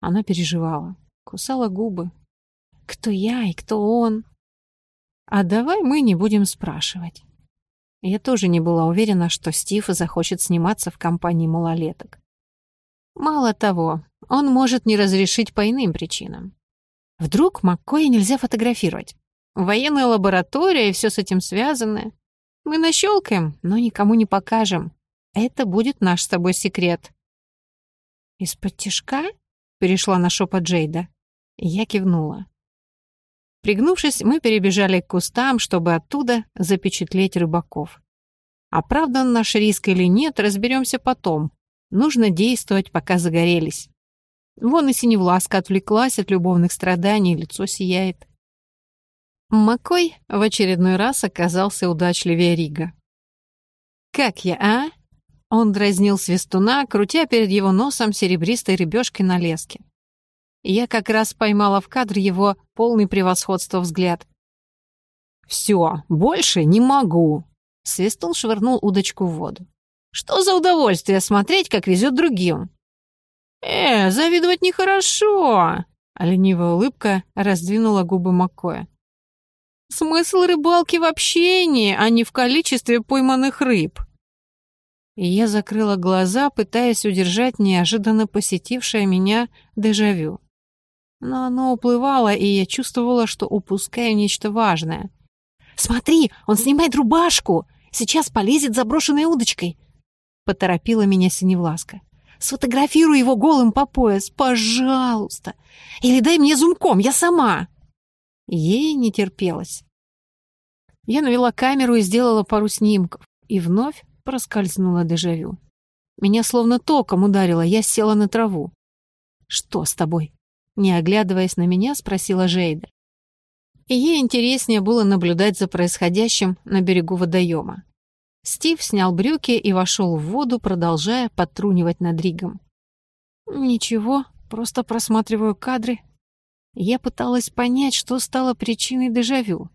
Она переживала, кусала губы. Кто я и кто он? А давай мы не будем спрашивать. Я тоже не была уверена, что Стив захочет сниматься в компании малолеток. Мало того, он может не разрешить по иным причинам. Вдруг Маккоя нельзя фотографировать? Военная лаборатория и все с этим связанное. Мы нащелкаем, но никому не покажем. Это будет наш с тобой секрет. «Из-под тишка?» — перешла на шепот Джейда. Я кивнула. Пригнувшись, мы перебежали к кустам, чтобы оттуда запечатлеть рыбаков. Оправдан наш риск или нет, разберемся потом. Нужно действовать, пока загорелись. Вон и синевласка отвлеклась от любовных страданий, лицо сияет. Макой в очередной раз оказался удачливее Рига. «Как я, а?» Он дразнил свистуна, крутя перед его носом серебристой рыбешкой на леске. Я как раз поймала в кадр его полный превосходства взгляд. «Все, больше не могу!» Свистун швырнул удочку в воду. «Что за удовольствие смотреть, как везет другим?» «Э, завидовать нехорошо!» А ленивая улыбка раздвинула губы Маккоя. «Смысл рыбалки в общении, а не в количестве пойманных рыб!» И я закрыла глаза, пытаясь удержать неожиданно посетившее меня дежавю. Но оно уплывало, и я чувствовала, что упускаю нечто важное. «Смотри, он снимает рубашку! Сейчас полезет заброшенной удочкой!» Поторопила меня Синевласка. «Сфотографируй его голым по пояс, пожалуйста! Или дай мне зумком, я сама!» Ей не терпелось. Я навела камеру и сделала пару снимков, и вновь проскользнула дежавю. Меня словно током ударило, я села на траву. «Что с тобой?» Не оглядываясь на меня, спросила Жейда. И ей интереснее было наблюдать за происходящим на берегу водоема. Стив снял брюки и вошел в воду, продолжая подтрунивать над Ригом. «Ничего, просто просматриваю кадры». Я пыталась понять, что стало причиной дежавю.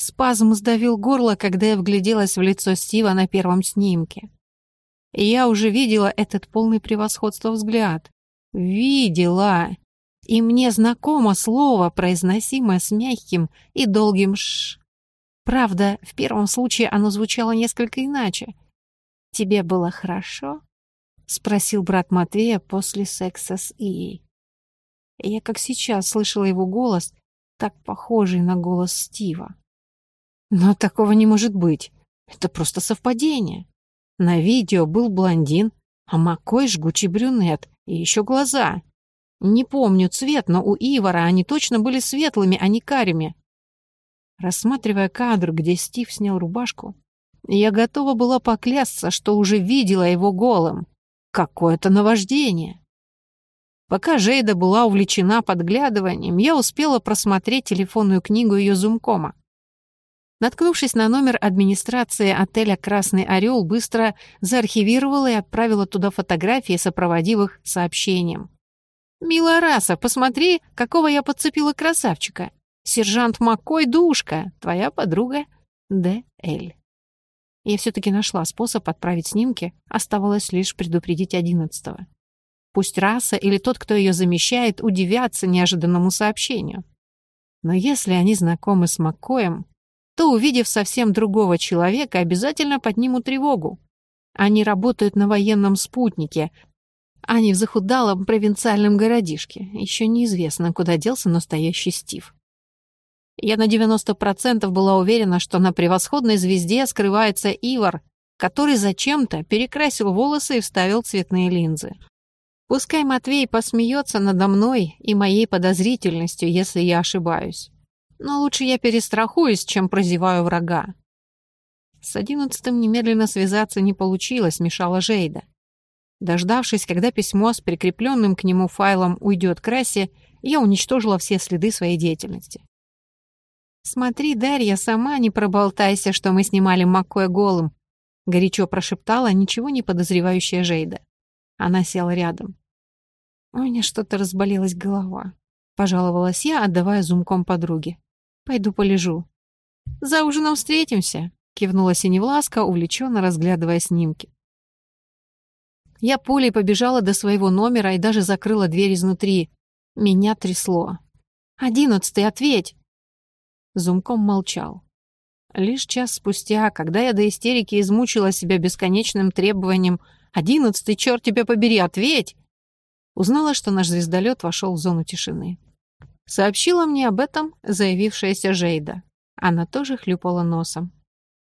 Спазм сдавил горло, когда я вгляделась в лицо Стива на первом снимке. И я уже видела этот полный превосходства взгляд. Видела! И мне знакомо слово, произносимое с мягким и долгим «ш». Правда, в первом случае оно звучало несколько иначе. «Тебе было хорошо?» — спросил брат Матвея после секса с Ией. Я как сейчас слышала его голос, так похожий на голос Стива. Но такого не может быть. Это просто совпадение. На видео был блондин, а Макой жгучий брюнет и еще глаза. Не помню цвет, но у Ивара они точно были светлыми, а не карими. Рассматривая кадр, где Стив снял рубашку, я готова была поклясться, что уже видела его голым. Какое-то наваждение. Пока Жейда была увлечена подглядыванием, я успела просмотреть телефонную книгу ее зумкома. Наткнувшись на номер администрации отеля «Красный орел», быстро заархивировала и отправила туда фотографии, сопроводив их сообщением. «Милая раса, посмотри, какого я подцепила красавчика. Сержант Маккой Душка, твоя подруга Д.Л.» Я все-таки нашла способ отправить снимки, оставалось лишь предупредить одиннадцатого. Пусть раса или тот, кто ее замещает, удивятся неожиданному сообщению. Но если они знакомы с Маккоем, то, увидев совсем другого человека, обязательно поднимут тревогу. Они работают на военном спутнике, а не в захудалом провинциальном городишке. Еще неизвестно, куда делся настоящий Стив. Я на 90% была уверена, что на превосходной звезде скрывается Ивар, который зачем-то перекрасил волосы и вставил цветные линзы. Пускай Матвей посмеется надо мной и моей подозрительностью, если я ошибаюсь. Но лучше я перестрахуюсь, чем прозеваю врага. С одиннадцатым немедленно связаться не получилось, мешала Жейда. Дождавшись, когда письмо с прикрепленным к нему файлом уйдет к Рассе, я уничтожила все следы своей деятельности. «Смотри, Дарья, сама не проболтайся, что мы снимали Маккоя голым», — горячо прошептала ничего не подозревающая Жейда. Она села рядом. «У меня что-то разболелась голова», — пожаловалась я, отдавая зумком подруге. «Пойду полежу». «За ужином встретимся», — кивнула Синевласка, увлеченно разглядывая снимки. Я пулей побежала до своего номера и даже закрыла дверь изнутри. Меня трясло. «Одиннадцатый, ответь!» Зумком молчал. Лишь час спустя, когда я до истерики измучила себя бесконечным требованием «Одиннадцатый, черт тебя побери, ответь!» узнала, что наш звездолет вошел в зону тишины. Сообщила мне об этом заявившаяся Жейда. Она тоже хлюпала носом.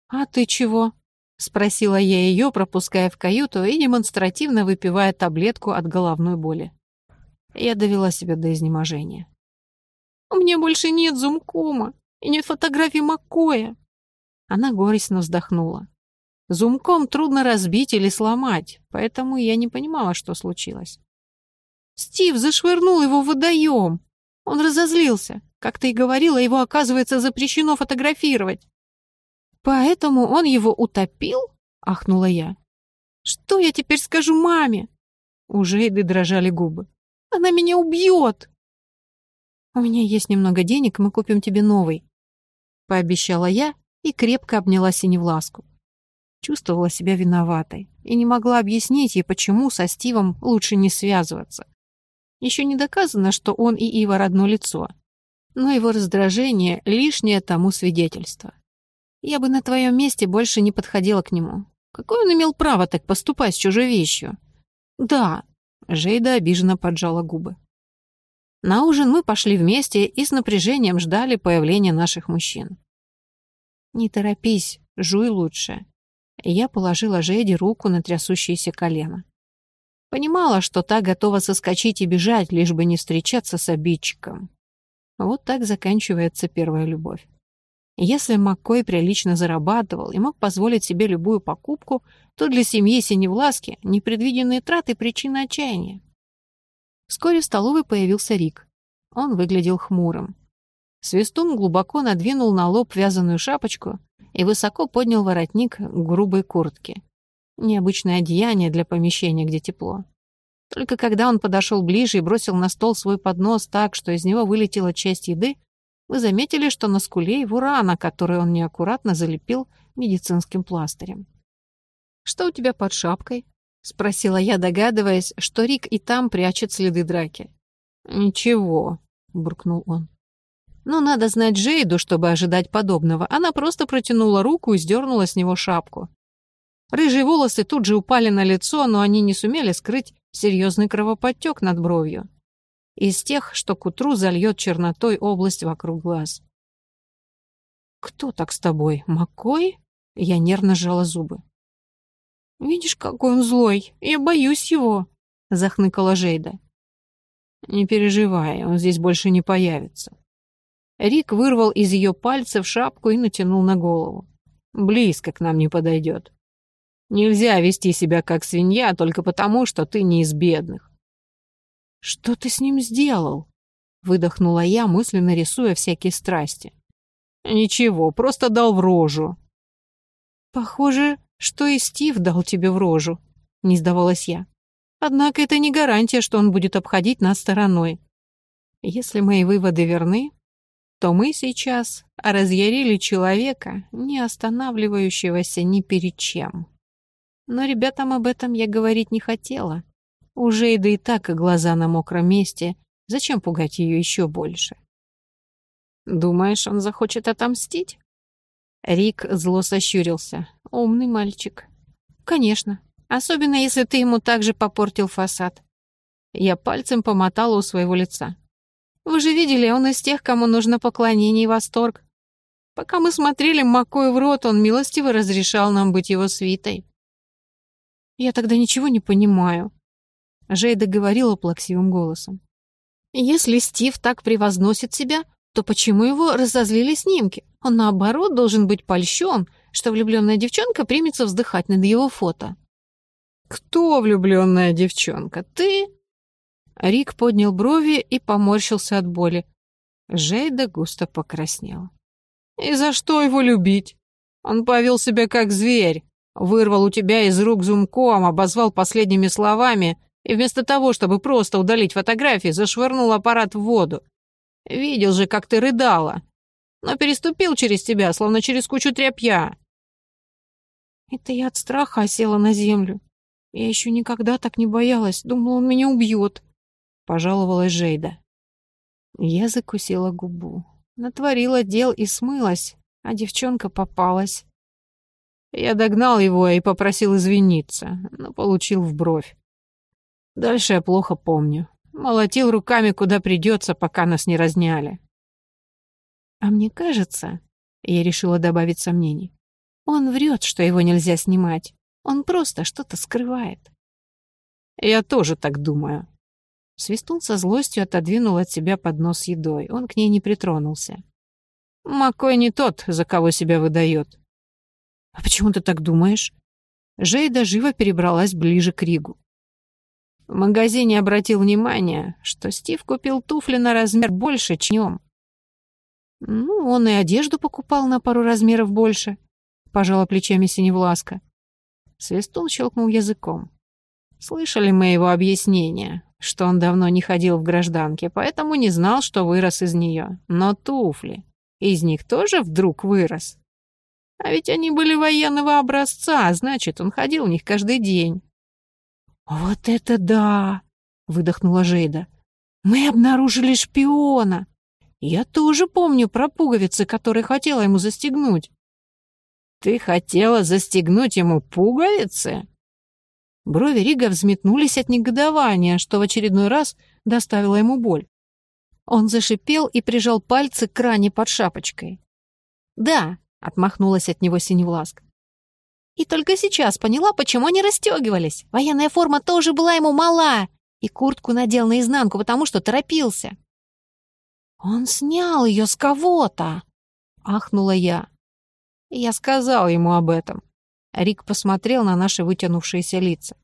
«А ты чего?» — спросила я ее, пропуская в каюту и демонстративно выпивая таблетку от головной боли. Я довела себя до изнеможения. «У меня больше нет зумкома и нет фотографий Маккоя». Она горестно вздохнула. Зумком трудно разбить или сломать, поэтому я не понимала, что случилось. Стив зашвырнул его в водоем. Он разозлился. Как ты и говорила, его, оказывается, запрещено фотографировать. Поэтому он его утопил? Ахнула я. Что я теперь скажу маме? У Жейды дрожали губы. Она меня убьет. У меня есть немного денег, мы купим тебе новый. Пообещала я и крепко обняла Синевласку. Чувствовала себя виноватой и не могла объяснить ей, почему со Стивом лучше не связываться. Еще не доказано, что он и Ива родно лицо. Но его раздражение — лишнее тому свидетельство. Я бы на твоем месте больше не подходила к нему. Какое он имел право так поступать с чужой вещью? Да, Жейда обиженно поджала губы. На ужин мы пошли вместе и с напряжением ждали появления наших мужчин. «Не торопись, жуй лучше». Я положила Жейде руку на трясущееся колено. Понимала, что та готова соскочить и бежать, лишь бы не встречаться с обидчиком. Вот так заканчивается первая любовь. Если Маккой прилично зарабатывал и мог позволить себе любую покупку, то для семьи Синевласки непредвиденные траты — причина отчаяния. Вскоре в столовой появился Рик. Он выглядел хмурым. Свистун глубоко надвинул на лоб вязаную шапочку и высоко поднял воротник грубой куртке. Необычное одеяние для помещения, где тепло. Только когда он подошел ближе и бросил на стол свой поднос так, что из него вылетела часть еды, вы заметили, что на скуле его рана, которую он неаккуратно залепил медицинским пластырем. «Что у тебя под шапкой?» — спросила я, догадываясь, что Рик и там прячет следы драки. «Ничего», — буркнул он. «Ну, надо знать Джейду, чтобы ожидать подобного. Она просто протянула руку и сдернула с него шапку. Рыжие волосы тут же упали на лицо, но они не сумели скрыть серьезный кровоподтек над бровью. Из тех, что к утру зальет чернотой область вокруг глаз. «Кто так с тобой? Макой?» Я нервно сжала зубы. «Видишь, какой он злой! Я боюсь его!» — захныкала Жейда. «Не переживай, он здесь больше не появится». Рик вырвал из ее пальцев шапку и натянул на голову. «Близко к нам не подойдет. Нельзя вести себя как свинья только потому, что ты не из бедных. «Что ты с ним сделал?» — выдохнула я, мысленно рисуя всякие страсти. «Ничего, просто дал в рожу». «Похоже, что и Стив дал тебе в рожу», — не сдавалась я. «Однако это не гарантия, что он будет обходить нас стороной. Если мои выводы верны, то мы сейчас разъярили человека, не останавливающегося ни перед чем». Но ребятам об этом я говорить не хотела. Уже и да и так глаза на мокром месте. Зачем пугать ее еще больше? Думаешь, он захочет отомстить? Рик зло сощурился. Умный мальчик. Конечно. Особенно, если ты ему также попортил фасад. Я пальцем помотала у своего лица. Вы же видели, он из тех, кому нужно поклонение и восторг. Пока мы смотрели Макой в рот, он милостиво разрешал нам быть его свитой. «Я тогда ничего не понимаю», — Жейда говорила плаксивым голосом. «Если Стив так превозносит себя, то почему его разозлили снимки? Он, наоборот, должен быть польщен, что влюбленная девчонка примется вздыхать над его фото». «Кто влюбленная девчонка? Ты?» Рик поднял брови и поморщился от боли. Жейда густо покраснела. «И за что его любить? Он повел себя как зверь, Вырвал у тебя из рук зумком, обозвал последними словами и вместо того, чтобы просто удалить фотографии, зашвырнул аппарат в воду. Видел же, как ты рыдала. Но переступил через тебя, словно через кучу тряпья. Это я от страха осела на землю. Я еще никогда так не боялась, думала, он меня убьет», — пожаловалась Жейда. Я закусила губу. Натворила дел и смылась, а девчонка попалась. Я догнал его и попросил извиниться, но получил в бровь. Дальше я плохо помню. Молотил руками, куда придется, пока нас не разняли. А мне кажется, я решила добавить сомнений, он врет, что его нельзя снимать. Он просто что-то скрывает. Я тоже так думаю. Свистун со злостью отодвинул от себя поднос с едой. Он к ней не притронулся. Макой не тот, за кого себя выдает. А почему ты так думаешь? Жейда живо перебралась ближе к Ригу. В магазине обратил внимание, что Стив купил туфли на размер больше, чем Ну, он и одежду покупал на пару размеров больше, пожала плечами Синевласка. Свистун щелкнул языком. Слышали мы его объяснение, что он давно не ходил в гражданке, поэтому не знал, что вырос из нее. Но туфли. Из них тоже вдруг вырос. А ведь они были военного образца, значит, он ходил в них каждый день. «Вот это да!» — выдохнула Жейда. «Мы обнаружили шпиона. Я тоже помню про пуговицы, которые хотела ему застегнуть». «Ты хотела застегнуть ему пуговицы?» Брови Рига взметнулись от негодования, что в очередной раз доставило ему боль. Он зашипел и прижал пальцы к ране под шапочкой. «Да», — отмахнулась от него Синевласк. И только сейчас поняла, почему они расстегивались. Военная форма тоже была ему мала. И куртку надел наизнанку, потому что торопился. «Он снял ее с кого-то!» — ахнула я. Я сказал ему об этом. Рик посмотрел на наши вытянувшиеся лица.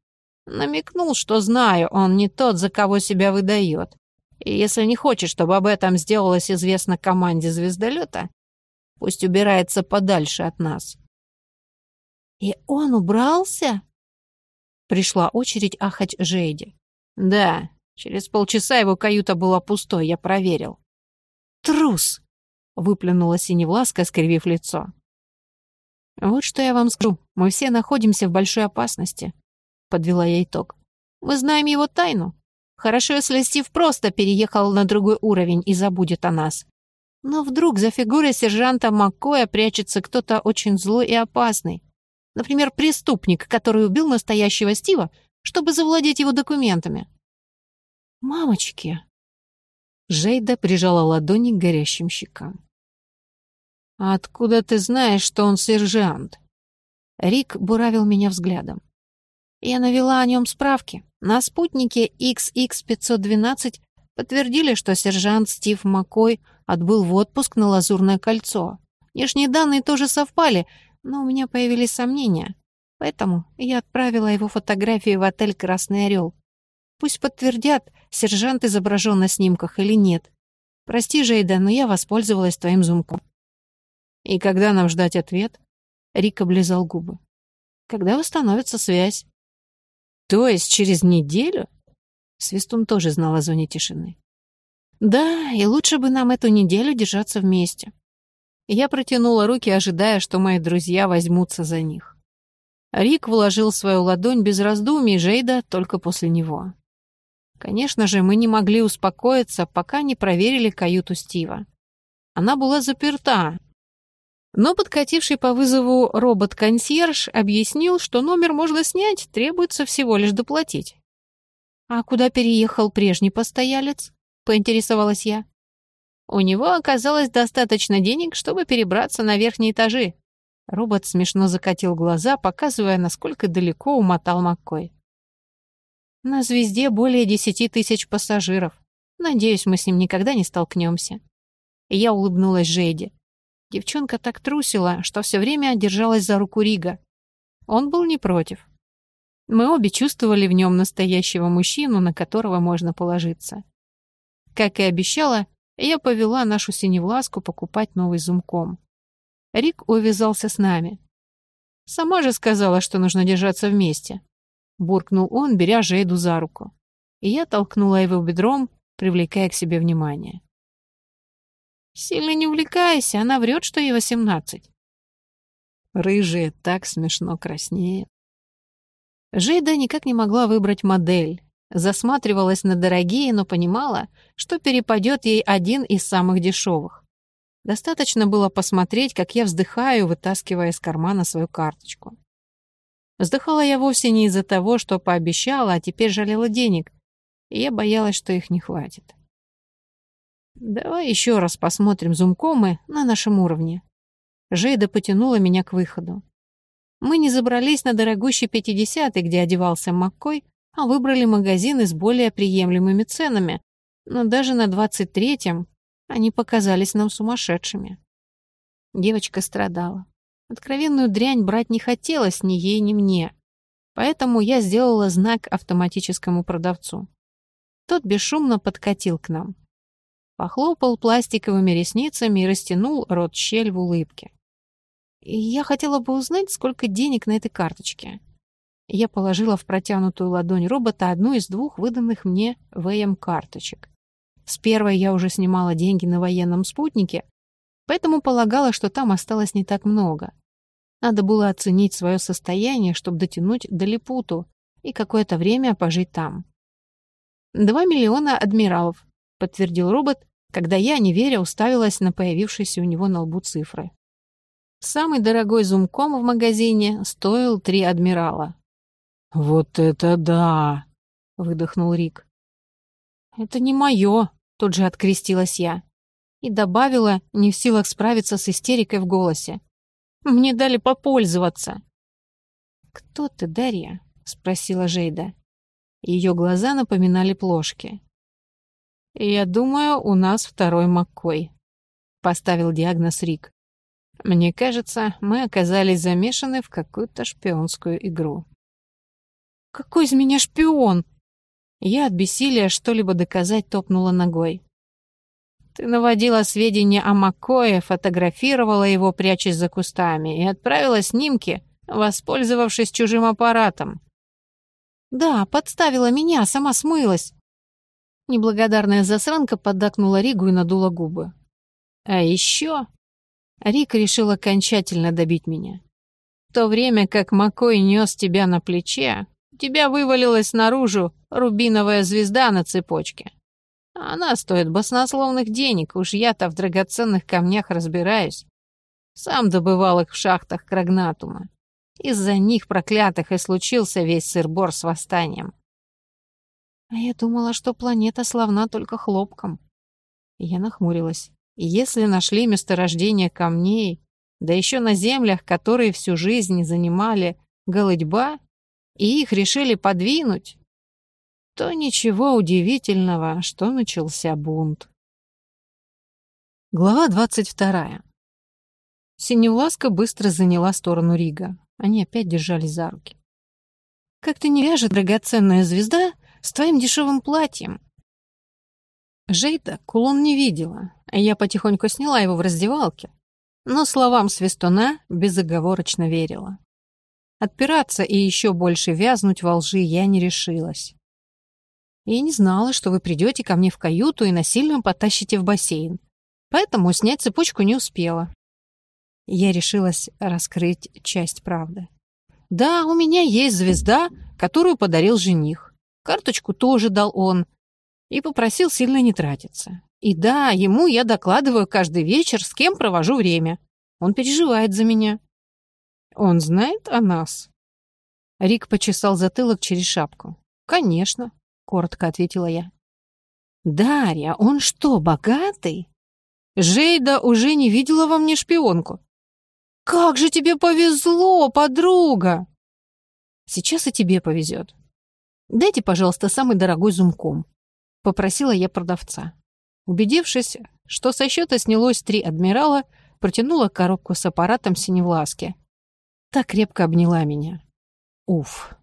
Намекнул, что знаю, он не тот, за кого себя выдает. И если не хочет, чтобы об этом сделалось известно команде звездолета, пусть убирается подальше от нас. «И он убрался?» Пришла очередь ахать Жейди. «Да, через полчаса его каюта была пустой, я проверил». «Трус!» — выплюнула Синевласка, скривив лицо. «Вот что я вам скажу. Мы все находимся в большой опасности», — подвела я итог. «Мы знаем его тайну. Хорошо, если Стив просто переехал на другой уровень и забудет о нас. Но вдруг за фигурой сержанта Маккоя прячется кто-то очень злой и опасный. Например, преступник, который убил настоящего Стива, чтобы завладеть его документами. «Мамочки!» Жейда прижала ладони к горящим щекам. «А откуда ты знаешь, что он сержант?» Рик буравил меня взглядом. Я навела о нем справки. На спутнике XX-512 подтвердили, что сержант Стив Маккой отбыл в отпуск на Лазурное кольцо. Внешние данные тоже совпали, но у меня появились сомнения. Поэтому я отправила его фотографии в отель «Красный орел». Пусть подтвердят, сержант изображен на снимках или нет. Прости, Жейда, но я воспользовалась твоим зумком. И когда нам ждать ответ? Рик облизал губы. Когда восстановится связь? То есть через неделю? Свистун тоже знал о зоне тишины. Да, и лучше бы нам эту неделю держаться вместе. Я протянула руки, ожидая, что мои друзья возьмутся за них. Рик вложил свою ладонь без раздумий, Жейда только после него. Конечно же, мы не могли успокоиться, пока не проверили каюту Стива. Она была заперта, но подкативший по вызову робот-консьерж объяснил, что номер можно снять, требуется всего лишь доплатить. «А куда переехал прежний постоялец?» — поинтересовалась я. У него оказалось достаточно денег, чтобы перебраться на верхние этажи. Робот смешно закатил глаза, показывая, насколько далеко умотал Маккой. На «Звезде» более десяти тысяч пассажиров. Надеюсь, мы с ним никогда не столкнемся. я улыбнулась Жейде. Девчонка так трусила, что все время держалась за руку Рига. Он был не против. Мы обе чувствовали в нем настоящего мужчину, на которого можно положиться. Как и обещала, я повела нашу синевласку покупать новый зумком. Рик увязался с нами. «Сама же сказала, что нужно держаться вместе», — буркнул он, беря Жейду за руку. И я толкнула его бедром, привлекая к себе внимание. «Сильно не увлекайся, она врет, что ей восемнадцать». Рыжие так смешно краснеет. Жейда никак не могла выбрать модель. Засматривалась на дорогие, но понимала, что перепадет ей один из самых дешевых. Достаточно было посмотреть, как я вздыхаю, вытаскивая из кармана свою карточку. Вздыхала я вовсе не из-за того, что пообещала, а теперь жалела денег, и я боялась, что их не хватит. «Давай еще раз посмотрим зумкомы на нашем уровне». Жейда потянула меня к выходу. Мы не забрались на дорогущий пятидесятый, где одевался Маккой, а выбрали магазины с более приемлемыми ценами, но даже на двадцать третьем они показались нам сумасшедшими. Девочка страдала. Откровенную дрянь брать не хотелось ни ей, ни мне. Поэтому я сделала знак автоматическому продавцу. Тот бесшумно подкатил к нам. Похлопал пластиковыми ресницами и растянул рот-щель в улыбке. Я хотела бы узнать, сколько денег на этой карточке. Я положила в протянутую ладонь робота одну из двух выданных мне ВМ-карточек. С первой я уже снимала деньги на военном спутнике, поэтому полагала, что там осталось не так много. Надо было оценить свое состояние, чтобы дотянуть до Липуту и какое-то время пожить там. «Два миллиона адмиралов», — подтвердил робот, когда я, не веря, уставилась на появившиеся у него на лбу цифры. Самый дорогой зумком в магазине стоил три адмирала. «Вот это да!» — выдохнул Рик. «Это не мое», — тут же открестилась я. И добавила, не в силах справиться с истерикой в голосе. «Мне дали попользоваться». «Кто ты, Дарья?» — спросила Жейда. Ее глаза напоминали плошки. «Я думаю, у нас второй Маккой», — поставил диагноз Рик. «Мне кажется, мы оказались замешаны в какую-то шпионскую игру». «Какой из меня шпион?» Я от бессилия что-либо доказать топнула ногой. Ты наводила сведения о Маккое, фотографировала его, прячась за кустами, и отправила снимки, воспользовавшись чужим аппаратом. Да, подставила меня, сама смылась. Неблагодарная засранка поддакнула Ригу и надула губы. А еще Рик решил окончательно добить меня. В то время как Маккой нес тебя на плече, у тебя вывалилась наружу рубиновая звезда на цепочке. Она стоит баснословных денег, уж я-то в драгоценных камнях разбираюсь. Сам добывал их в шахтах Крагнатума. Из-за них проклятых и случился весь сырбор с восстанием. А я думала, что планета славна только хлопком. Я нахмурилась. Если нашли месторождение камней, да еще на землях, которые всю жизнь занимали голодьба, и их решили подвинуть, то ничего удивительного, что начался бунт. Глава двадцать вторая. Синеуласка быстро заняла сторону Рига. Они опять держались за руки. «Как-то не вяжет драгоценная звезда с твоим дешевым платьем». Жейда кулон не видела, я потихоньку сняла его в раздевалке, но словам Свистуна безоговорочно верила. Отпираться и еще больше вязнуть во лжи я не решилась. Я не знала, что вы придете ко мне в каюту и насильно потащите в бассейн. Поэтому снять цепочку не успела. Я решилась раскрыть часть правды. Да, у меня есть звезда, которую подарил жених. Карточку тоже дал он. И попросил сильно не тратиться. И да, ему я докладываю каждый вечер, с кем провожу время. Он переживает за меня. Он знает о нас?» Рик почесал затылок через шапку. «Конечно», — коротко ответила я. «Дарья, он что, богатый?» «Жейда уже не видела во мне шпионку». «Как же тебе повезло, подруга!» «Сейчас и тебе повезет. Дайте, пожалуйста, самый дорогой зумком», — попросила я продавца. Убедившись, что со счета снялось три адмирала, протянула коробку с аппаратом синевласки так крепко обняла меня. Уф.